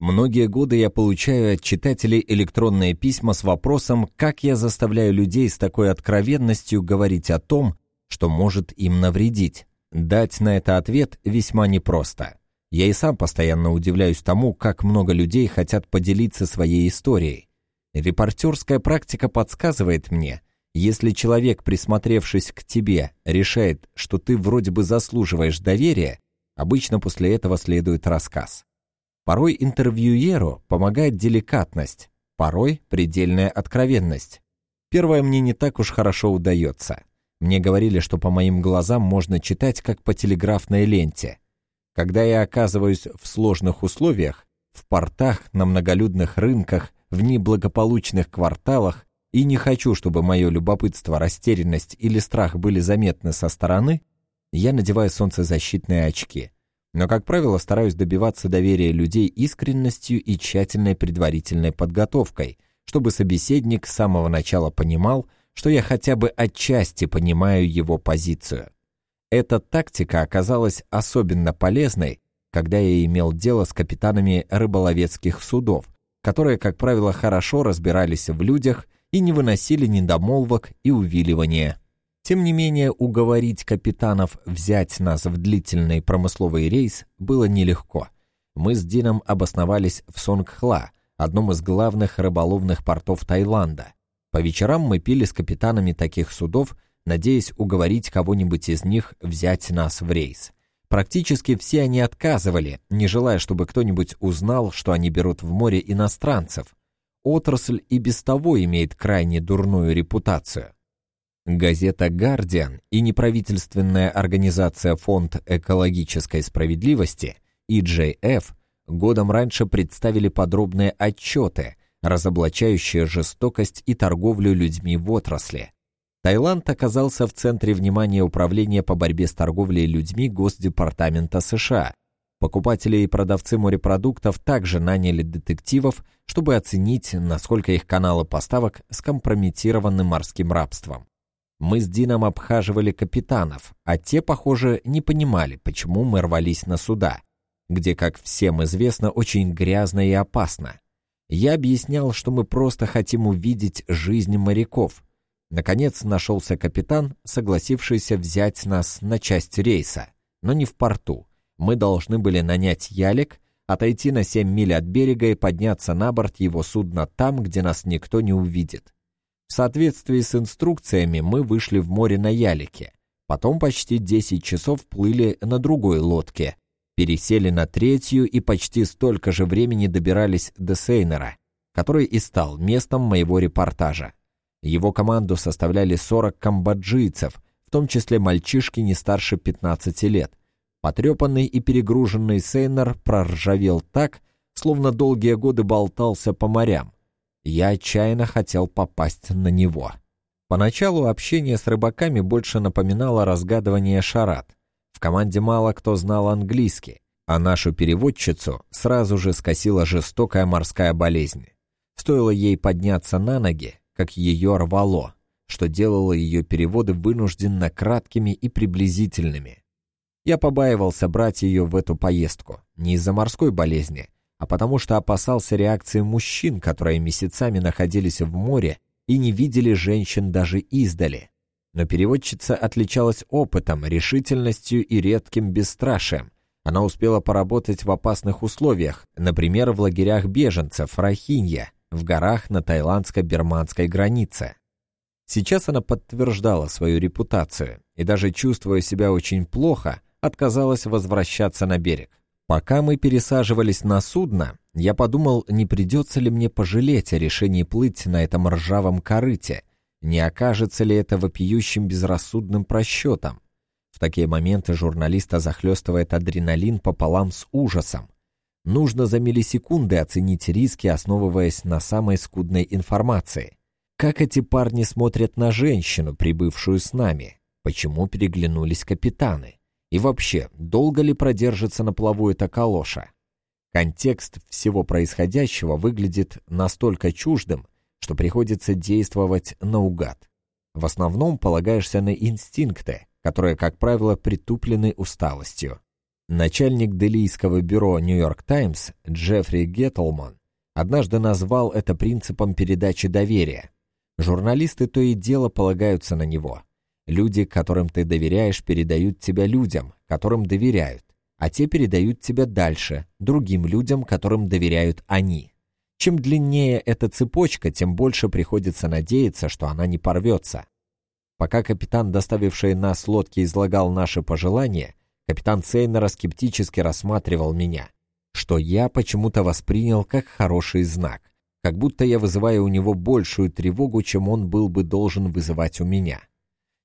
Многие годы я получаю от читателей электронные письма с вопросом, как я заставляю людей с такой откровенностью говорить о том, что может им навредить. Дать на это ответ весьма непросто. Я и сам постоянно удивляюсь тому, как много людей хотят поделиться своей историей. Репортерская практика подсказывает мне, если человек, присмотревшись к тебе, решает, что ты вроде бы заслуживаешь доверия, обычно после этого следует рассказ. Порой интервьюеру помогает деликатность, порой предельная откровенность. Первое мне не так уж хорошо удается. Мне говорили, что по моим глазам можно читать, как по телеграфной ленте. Когда я оказываюсь в сложных условиях, в портах, на многолюдных рынках, в неблагополучных кварталах, и не хочу, чтобы мое любопытство, растерянность или страх были заметны со стороны, я надеваю солнцезащитные очки – но, как правило, стараюсь добиваться доверия людей искренностью и тщательной предварительной подготовкой, чтобы собеседник с самого начала понимал, что я хотя бы отчасти понимаю его позицию. Эта тактика оказалась особенно полезной, когда я имел дело с капитанами рыболовецких судов, которые, как правило, хорошо разбирались в людях и не выносили недомолвок и увиливания. Тем не менее, уговорить капитанов взять нас в длительный промысловый рейс было нелегко. Мы с Дином обосновались в Сонгхла, одном из главных рыболовных портов Таиланда. По вечерам мы пили с капитанами таких судов, надеясь уговорить кого-нибудь из них взять нас в рейс. Практически все они отказывали, не желая, чтобы кто-нибудь узнал, что они берут в море иностранцев. Отрасль и без того имеет крайне дурную репутацию. Газета «Гардиан» и неправительственная организация Фонд экологической справедливости EJF годом раньше представили подробные отчеты, разоблачающие жестокость и торговлю людьми в отрасли. Таиланд оказался в центре внимания Управления по борьбе с торговлей людьми Госдепартамента США. Покупатели и продавцы морепродуктов также наняли детективов, чтобы оценить, насколько их каналы поставок скомпрометированы морским рабством. Мы с Дином обхаживали капитанов, а те, похоже, не понимали, почему мы рвались на суда, где, как всем известно, очень грязно и опасно. Я объяснял, что мы просто хотим увидеть жизнь моряков. Наконец нашелся капитан, согласившийся взять нас на часть рейса, но не в порту. Мы должны были нанять ялик, отойти на 7 миль от берега и подняться на борт его судна там, где нас никто не увидит. В соответствии с инструкциями мы вышли в море на ялике. Потом почти 10 часов плыли на другой лодке. Пересели на третью и почти столько же времени добирались до Сейнера, который и стал местом моего репортажа. Его команду составляли 40 камбоджийцев, в том числе мальчишки не старше 15 лет. Потрепанный и перегруженный Сейнер проржавел так, словно долгие годы болтался по морям. Я отчаянно хотел попасть на него. Поначалу общение с рыбаками больше напоминало разгадывание шарат. В команде мало кто знал английский, а нашу переводчицу сразу же скосила жестокая морская болезнь. Стоило ей подняться на ноги, как ее рвало, что делало ее переводы вынужденно краткими и приблизительными. Я побаивался брать ее в эту поездку, не из-за морской болезни, а потому что опасался реакции мужчин, которые месяцами находились в море и не видели женщин даже издали. Но переводчица отличалась опытом, решительностью и редким бесстрашием. Она успела поработать в опасных условиях, например, в лагерях беженцев Рахинья, в горах на тайландско-бирманской границе. Сейчас она подтверждала свою репутацию и даже чувствуя себя очень плохо, отказалась возвращаться на берег. Пока мы пересаживались на судно, я подумал, не придется ли мне пожалеть о решении плыть на этом ржавом корыте, не окажется ли это вопиющим безрассудным просчетом. В такие моменты журналиста захлестывает адреналин пополам с ужасом. Нужно за миллисекунды оценить риски, основываясь на самой скудной информации. Как эти парни смотрят на женщину, прибывшую с нами? Почему переглянулись капитаны? И вообще, долго ли продержится на плаву эта калоша? Контекст всего происходящего выглядит настолько чуждым, что приходится действовать наугад. В основном полагаешься на инстинкты, которые, как правило, притуплены усталостью. Начальник делийского бюро «Нью-Йорк Таймс» Джеффри Геттлман однажды назвал это принципом передачи доверия. Журналисты то и дело полагаются на него. Люди, которым ты доверяешь, передают тебя людям, которым доверяют, а те передают тебя дальше, другим людям, которым доверяют они. Чем длиннее эта цепочка, тем больше приходится надеяться, что она не порвется. Пока капитан, доставивший нас лодки, излагал наши пожелания, капитан Сейнера скептически рассматривал меня, что я почему-то воспринял как хороший знак, как будто я вызываю у него большую тревогу, чем он был бы должен вызывать у меня.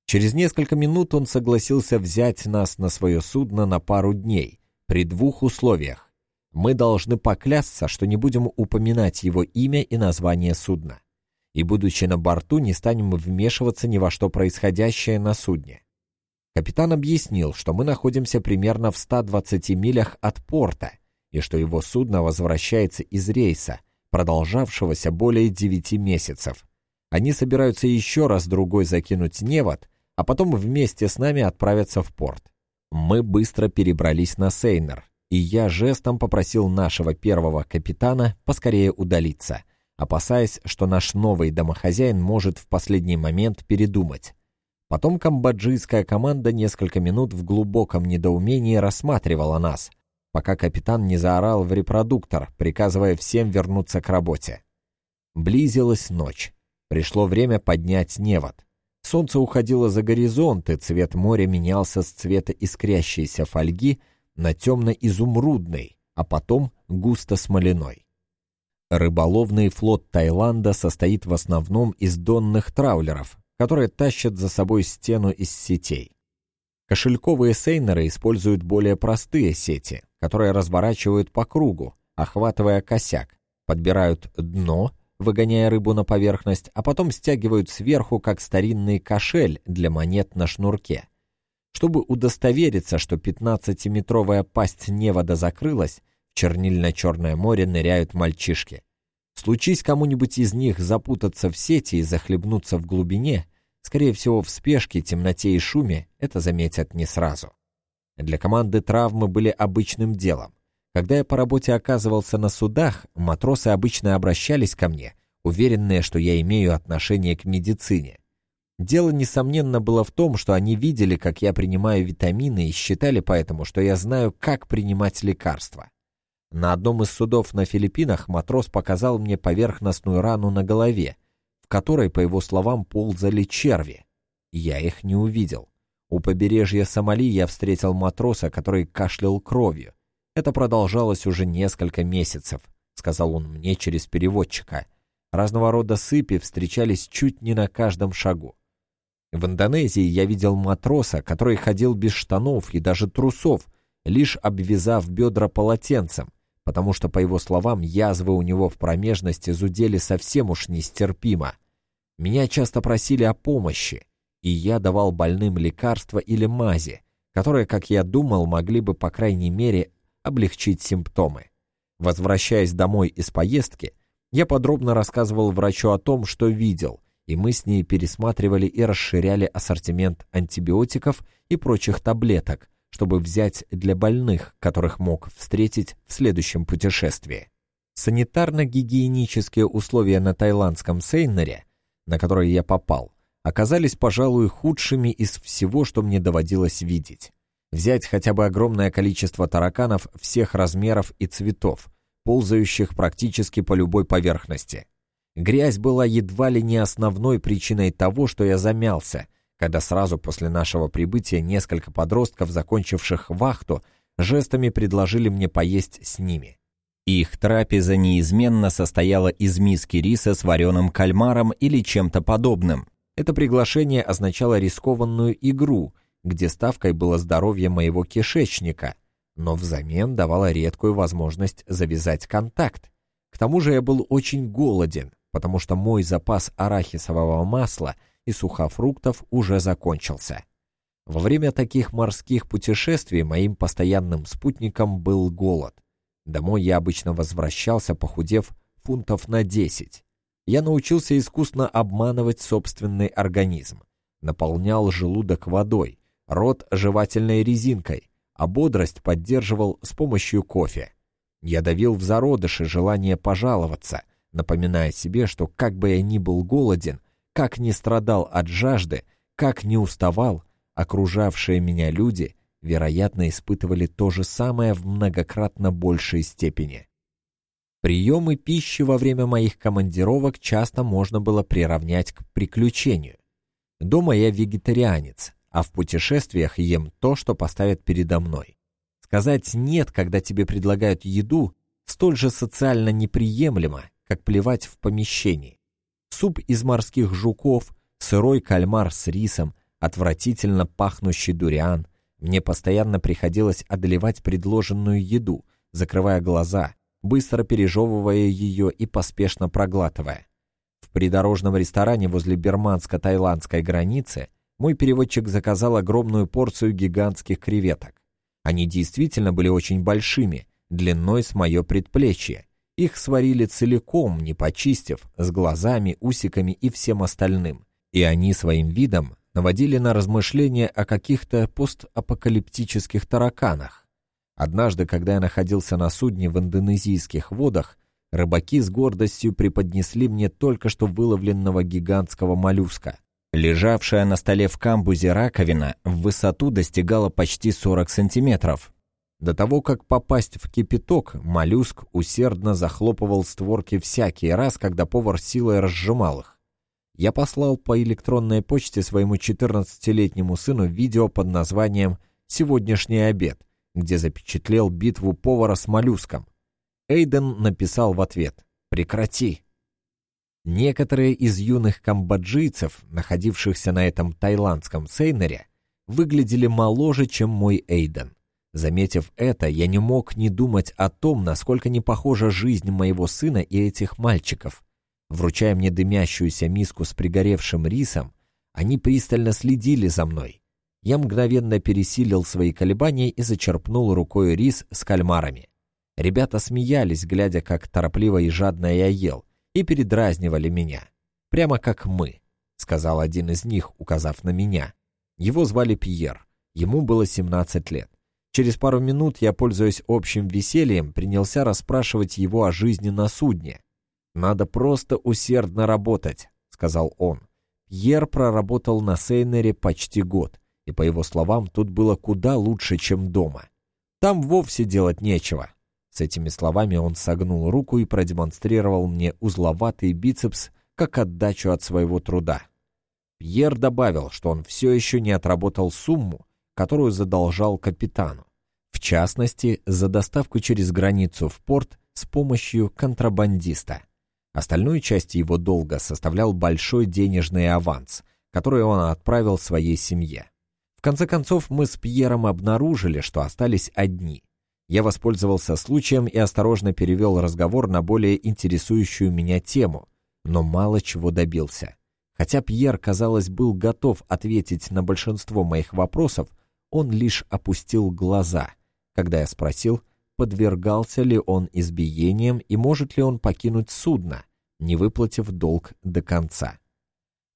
Через несколько минут он согласился взять нас на свое судно на пару дней, при двух условиях. Мы должны поклясться, что не будем упоминать его имя и название судна. И, будучи на борту, не станем вмешиваться ни во что происходящее на судне. Капитан объяснил, что мы находимся примерно в 120 милях от порта, и что его судно возвращается из рейса, продолжавшегося более 9 месяцев. Они собираются еще раз другой закинуть невод, а потом вместе с нами отправятся в порт. Мы быстро перебрались на Сейнер, и я жестом попросил нашего первого капитана поскорее удалиться, опасаясь, что наш новый домохозяин может в последний момент передумать. Потом камбоджийская команда несколько минут в глубоком недоумении рассматривала нас, пока капитан не заорал в репродуктор, приказывая всем вернуться к работе. Близилась ночь. Пришло время поднять невод. Солнце уходило за горизонт, и цвет моря менялся с цвета искрящейся фольги — на темно-изумрудный, а потом густо-смоляной. Рыболовный флот Таиланда состоит в основном из донных траулеров, которые тащат за собой стену из сетей. Кошельковые сейнеры используют более простые сети, которые разворачивают по кругу, охватывая косяк, подбирают дно, выгоняя рыбу на поверхность, а потом стягивают сверху, как старинный кошель для монет на шнурке. Чтобы удостовериться, что 15-метровая пасть невода закрылась, в чернильно-черное море ныряют мальчишки. Случись кому-нибудь из них запутаться в сети и захлебнуться в глубине, скорее всего, в спешке, темноте и шуме, это заметят не сразу. Для команды травмы были обычным делом. Когда я по работе оказывался на судах, матросы обычно обращались ко мне, уверенные, что я имею отношение к медицине. Дело, несомненно, было в том, что они видели, как я принимаю витамины и считали поэтому, что я знаю, как принимать лекарства. На одном из судов на Филиппинах матрос показал мне поверхностную рану на голове, в которой, по его словам, ползали черви. Я их не увидел. У побережья Сомали я встретил матроса, который кашлял кровью. Это продолжалось уже несколько месяцев, сказал он мне через переводчика. Разного рода сыпи встречались чуть не на каждом шагу. В Индонезии я видел матроса, который ходил без штанов и даже трусов, лишь обвязав бедра полотенцем, потому что, по его словам, язвы у него в промежности зудели совсем уж нестерпимо. Меня часто просили о помощи, и я давал больным лекарства или мази, которые, как я думал, могли бы, по крайней мере, облегчить симптомы. Возвращаясь домой из поездки, я подробно рассказывал врачу о том, что видел, и мы с ней пересматривали и расширяли ассортимент антибиотиков и прочих таблеток, чтобы взять для больных, которых мог встретить в следующем путешествии. Санитарно-гигиенические условия на тайландском Сейнере, на которые я попал, оказались, пожалуй, худшими из всего, что мне доводилось видеть. Взять хотя бы огромное количество тараканов всех размеров и цветов, ползающих практически по любой поверхности – Грязь была едва ли не основной причиной того, что я замялся, когда сразу после нашего прибытия несколько подростков, закончивших вахту, жестами предложили мне поесть с ними. Их трапеза неизменно состояла из миски риса с вареным кальмаром или чем-то подобным. Это приглашение означало рискованную игру, где ставкой было здоровье моего кишечника, но взамен давало редкую возможность завязать контакт. К тому же я был очень голоден, потому что мой запас арахисового масла и сухофруктов уже закончился. Во время таких морских путешествий моим постоянным спутником был голод. Домой я обычно возвращался, похудев фунтов на 10. Я научился искусно обманывать собственный организм. Наполнял желудок водой, рот жевательной резинкой, а бодрость поддерживал с помощью кофе. Я давил в зародыше желание пожаловаться, напоминая себе, что как бы я ни был голоден, как ни страдал от жажды, как ни уставал, окружавшие меня люди, вероятно, испытывали то же самое в многократно большей степени. Приемы пищи во время моих командировок часто можно было приравнять к приключению. Дома я вегетарианец, а в путешествиях ем то, что поставят передо мной. Сказать «нет», когда тебе предлагают еду, столь же социально неприемлемо, как плевать в помещении. Суп из морских жуков, сырой кальмар с рисом, отвратительно пахнущий дуриан. Мне постоянно приходилось одолевать предложенную еду, закрывая глаза, быстро пережевывая ее и поспешно проглатывая. В придорожном ресторане возле берманско-тайландской границы мой переводчик заказал огромную порцию гигантских креветок. Они действительно были очень большими, длиной с мое предплечье. Их сварили целиком, не почистив, с глазами, усиками и всем остальным. И они своим видом наводили на размышления о каких-то постапокалиптических тараканах. Однажды, когда я находился на судне в индонезийских водах, рыбаки с гордостью преподнесли мне только что выловленного гигантского моллюска. Лежавшая на столе в камбузе раковина в высоту достигала почти 40 сантиметров. До того, как попасть в кипяток, моллюск усердно захлопывал створки всякий раз, когда повар силой разжимал их. Я послал по электронной почте своему 14-летнему сыну видео под названием «Сегодняшний обед», где запечатлел битву повара с моллюском. Эйден написал в ответ «Прекрати». Некоторые из юных камбоджийцев, находившихся на этом тайландском сейнере, выглядели моложе, чем мой Эйден. Заметив это, я не мог не думать о том, насколько не похожа жизнь моего сына и этих мальчиков. Вручая мне дымящуюся миску с пригоревшим рисом, они пристально следили за мной. Я мгновенно пересилил свои колебания и зачерпнул рукой рис с кальмарами. Ребята смеялись, глядя, как торопливо и жадно я ел, и передразнивали меня. Прямо как мы, сказал один из них, указав на меня. Его звали Пьер. Ему было 17 лет. Через пару минут я, пользуясь общим весельем, принялся расспрашивать его о жизни на судне. «Надо просто усердно работать», — сказал он. Пьер проработал на Сейнере почти год и, по его словам, тут было куда лучше, чем дома. Там вовсе делать нечего. С этими словами он согнул руку и продемонстрировал мне узловатый бицепс как отдачу от своего труда. Пьер добавил, что он все еще не отработал сумму, которую задолжал капитану. В частности, за доставку через границу в порт с помощью контрабандиста. Остальную часть его долга составлял большой денежный аванс, который он отправил своей семье конце концов, мы с Пьером обнаружили, что остались одни. Я воспользовался случаем и осторожно перевел разговор на более интересующую меня тему, но мало чего добился. Хотя Пьер, казалось, был готов ответить на большинство моих вопросов, он лишь опустил глаза, когда я спросил, подвергался ли он избиениям и может ли он покинуть судно, не выплатив долг до конца.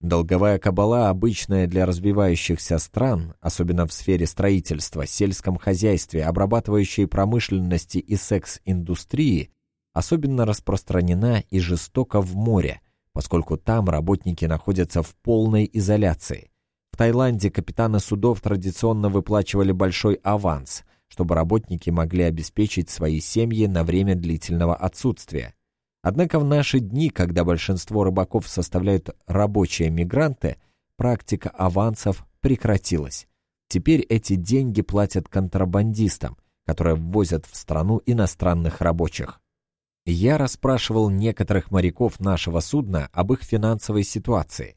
Долговая кабала, обычная для развивающихся стран, особенно в сфере строительства, сельском хозяйстве, обрабатывающей промышленности и секс-индустрии, особенно распространена и жестоко в море, поскольку там работники находятся в полной изоляции. В Таиланде капитаны судов традиционно выплачивали большой аванс, чтобы работники могли обеспечить свои семьи на время длительного отсутствия. Однако в наши дни, когда большинство рыбаков составляют рабочие мигранты, практика авансов прекратилась. Теперь эти деньги платят контрабандистам, которые ввозят в страну иностранных рабочих. Я расспрашивал некоторых моряков нашего судна об их финансовой ситуации.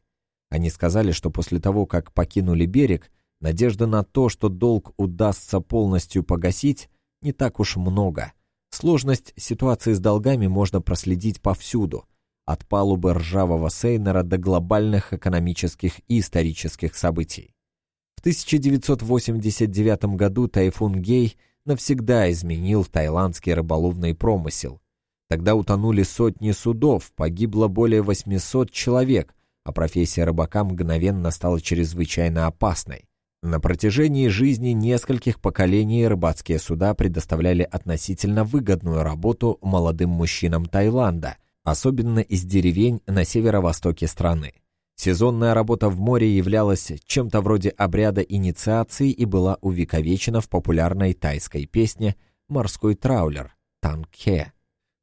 Они сказали, что после того, как покинули берег, надежды на то, что долг удастся полностью погасить, не так уж много – Сложность ситуации с долгами можно проследить повсюду, от палубы ржавого Сейнера до глобальных экономических и исторических событий. В 1989 году тайфун Гей навсегда изменил тайландский рыболовный промысел. Тогда утонули сотни судов, погибло более 800 человек, а профессия рыбака мгновенно стала чрезвычайно опасной. На протяжении жизни нескольких поколений рыбацкие суда предоставляли относительно выгодную работу молодым мужчинам Таиланда, особенно из деревень на северо-востоке страны. Сезонная работа в море являлась чем-то вроде обряда инициации и была увековечена в популярной тайской песне «Морской траулер» Танке.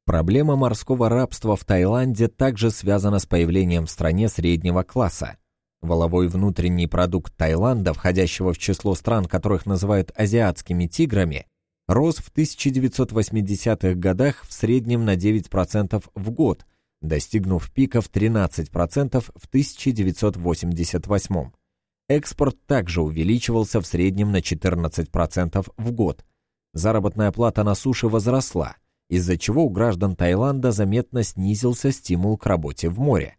Проблема морского рабства в Таиланде также связана с появлением в стране среднего класса. Воловой внутренний продукт Таиланда, входящего в число стран, которых называют азиатскими тиграми, рос в 1980-х годах в среднем на 9% в год, достигнув пика в 13% в 1988 Экспорт также увеличивался в среднем на 14% в год. Заработная плата на суше возросла, из-за чего у граждан Таиланда заметно снизился стимул к работе в море.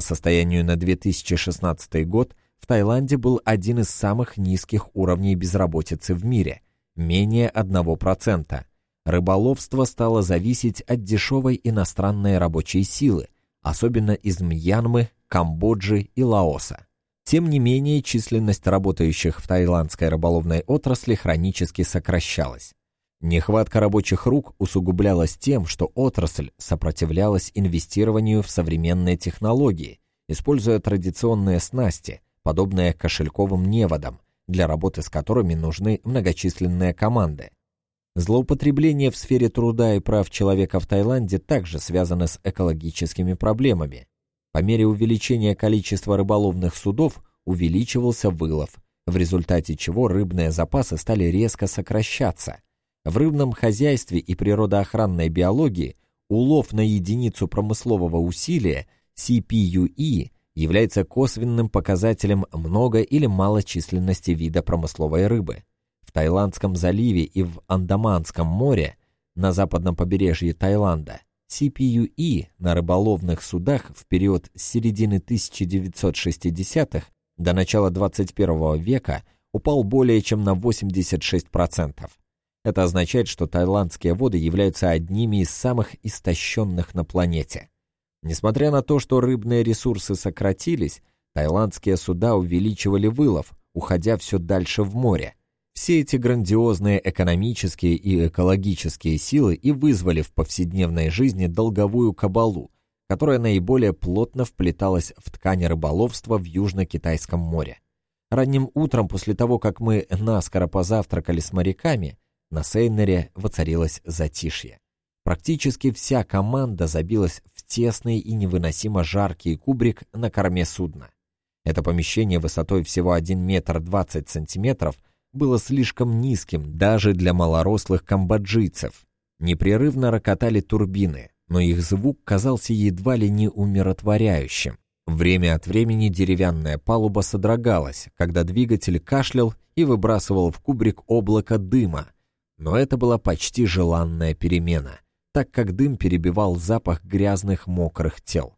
По состоянию на 2016 год в Таиланде был один из самых низких уровней безработицы в мире – менее 1%. Рыболовство стало зависеть от дешевой иностранной рабочей силы, особенно из Мьянмы, Камбоджи и Лаоса. Тем не менее, численность работающих в таиландской рыболовной отрасли хронически сокращалась. Нехватка рабочих рук усугублялась тем, что отрасль сопротивлялась инвестированию в современные технологии, используя традиционные снасти, подобные кошельковым неводам, для работы с которыми нужны многочисленные команды. Злоупотребление в сфере труда и прав человека в Таиланде также связано с экологическими проблемами. По мере увеличения количества рыболовных судов увеличивался вылов, в результате чего рыбные запасы стали резко сокращаться – в рыбном хозяйстве и природоохранной биологии улов на единицу промыслового усилия CPUE является косвенным показателем много- или малочисленности вида промысловой рыбы. В Таиландском заливе и в Андаманском море на западном побережье Таиланда CPUE на рыболовных судах в период с середины 1960-х до начала 21 века упал более чем на 86%. Это означает, что таиландские воды являются одними из самых истощенных на планете. Несмотря на то, что рыбные ресурсы сократились, таиландские суда увеличивали вылов, уходя все дальше в море. Все эти грандиозные экономические и экологические силы и вызвали в повседневной жизни долговую кабалу, которая наиболее плотно вплеталась в ткань рыболовства в Южно-Китайском море. Ранним утром, после того, как мы наскоро позавтракали с моряками, на Сейнере воцарилось затишье. Практически вся команда забилась в тесный и невыносимо жаркий кубрик на корме судна. Это помещение высотой всего 1 метр 20 сантиметров было слишком низким даже для малорослых камбоджийцев. Непрерывно рокотали турбины, но их звук казался едва ли не умиротворяющим. Время от времени деревянная палуба содрогалась, когда двигатель кашлял и выбрасывал в кубрик облако дыма, но это была почти желанная перемена, так как дым перебивал запах грязных мокрых тел.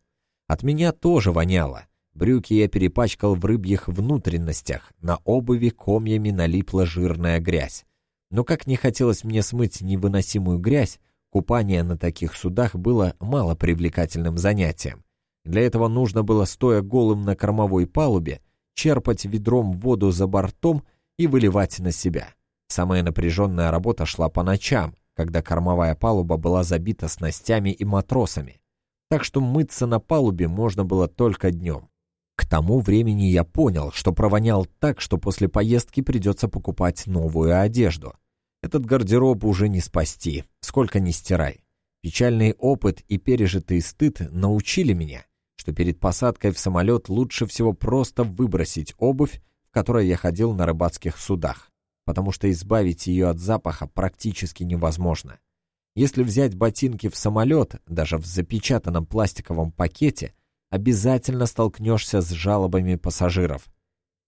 От меня тоже воняло. Брюки я перепачкал в рыбьих внутренностях, на обуви комьями налипла жирная грязь. Но как не хотелось мне смыть невыносимую грязь, купание на таких судах было мало привлекательным занятием. Для этого нужно было, стоя голым на кормовой палубе, черпать ведром воду за бортом и выливать на себя. Самая напряженная работа шла по ночам, когда кормовая палуба была забита снастями и матросами. Так что мыться на палубе можно было только днем. К тому времени я понял, что провонял так, что после поездки придется покупать новую одежду. Этот гардероб уже не спасти, сколько ни стирай. Печальный опыт и пережитый стыд научили меня, что перед посадкой в самолет лучше всего просто выбросить обувь, в которой я ходил на рыбацких судах потому что избавить ее от запаха практически невозможно. Если взять ботинки в самолет, даже в запечатанном пластиковом пакете, обязательно столкнешься с жалобами пассажиров.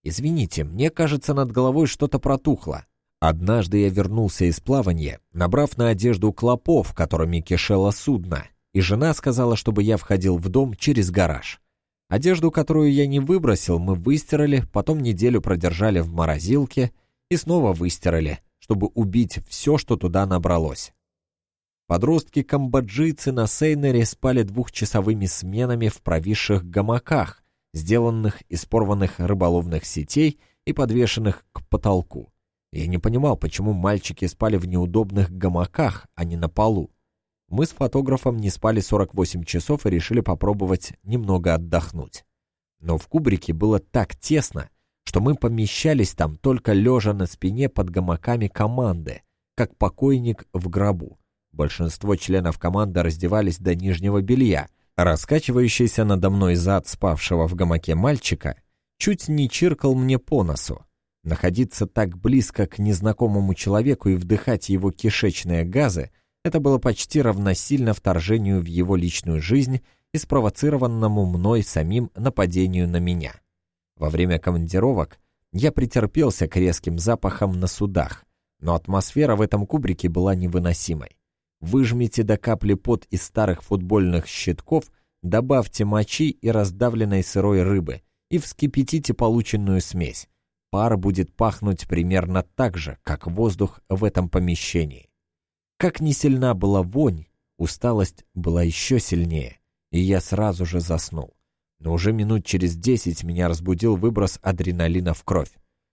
«Извините, мне кажется, над головой что-то протухло». Однажды я вернулся из плавания, набрав на одежду клопов, которыми кишело судно, и жена сказала, чтобы я входил в дом через гараж. Одежду, которую я не выбросил, мы выстирали, потом неделю продержали в морозилке — и снова выстирали, чтобы убить все, что туда набралось. Подростки-камбоджийцы на Сейнере спали двухчасовыми сменами в провисших гамаках, сделанных из порванных рыболовных сетей и подвешенных к потолку. Я не понимал, почему мальчики спали в неудобных гамаках, а не на полу. Мы с фотографом не спали 48 часов и решили попробовать немного отдохнуть. Но в кубрике было так тесно, что мы помещались там только лежа на спине под гамаками команды, как покойник в гробу. Большинство членов команды раздевались до нижнего белья. Раскачивающийся надо мной зад спавшего в гамаке мальчика чуть не чиркал мне по носу. Находиться так близко к незнакомому человеку и вдыхать его кишечные газы — это было почти равносильно вторжению в его личную жизнь и спровоцированному мной самим нападению на меня. Во время командировок я претерпелся к резким запахам на судах, но атмосфера в этом кубрике была невыносимой. Выжмите до капли пот из старых футбольных щитков, добавьте мочи и раздавленной сырой рыбы и вскипятите полученную смесь. Пар будет пахнуть примерно так же, как воздух в этом помещении. Как не сильна была вонь, усталость была еще сильнее, и я сразу же заснул. Но уже минут через десять меня разбудил выброс адреналина в кровь.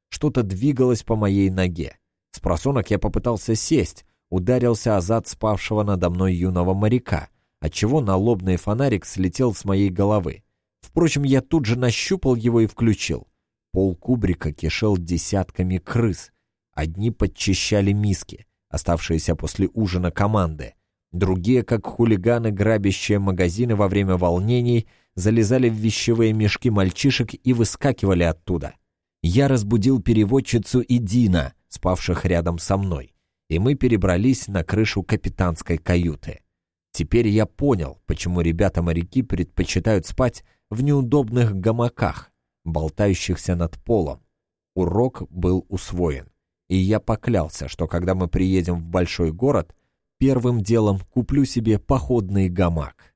Что-то двигалось по моей ноге. С просонок я попытался сесть, ударился о зад спавшего надо мной юного моряка, отчего налобный фонарик слетел с моей головы. Впрочем, я тут же нащупал его и включил. Пол кубрика кишел десятками крыс. Одни подчищали миски, оставшиеся после ужина команды. Другие, как хулиганы, грабящие магазины во время волнений, залезали в вещевые мешки мальчишек и выскакивали оттуда. Я разбудил переводчицу и Дина, спавших рядом со мной, и мы перебрались на крышу капитанской каюты. Теперь я понял, почему ребята-моряки предпочитают спать в неудобных гамаках, болтающихся над полом. Урок был усвоен, и я поклялся, что когда мы приедем в большой город, первым делом куплю себе походный гамак.